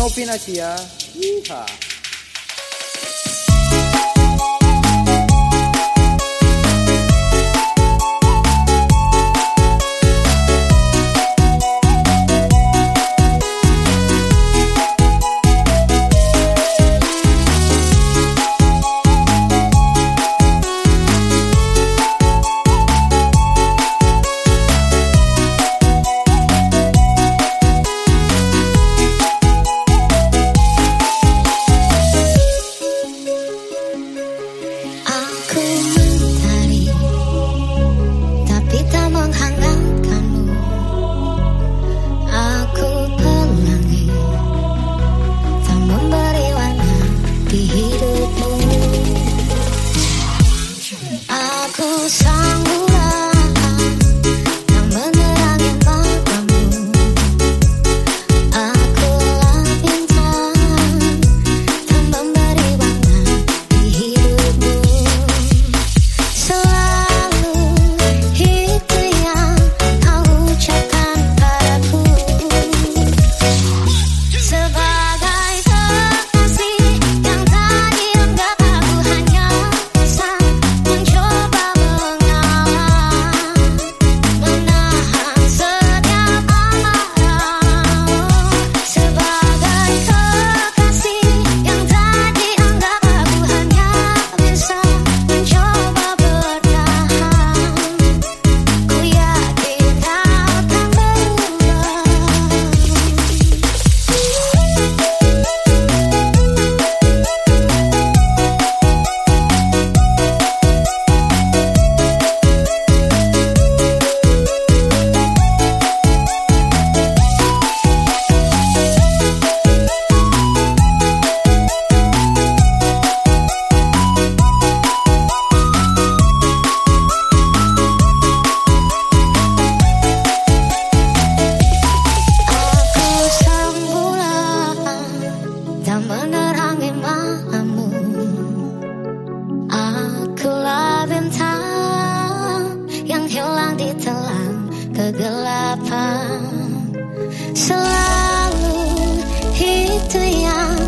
Novin Asia. Yeehaw. kegelapan. Selalu itu yang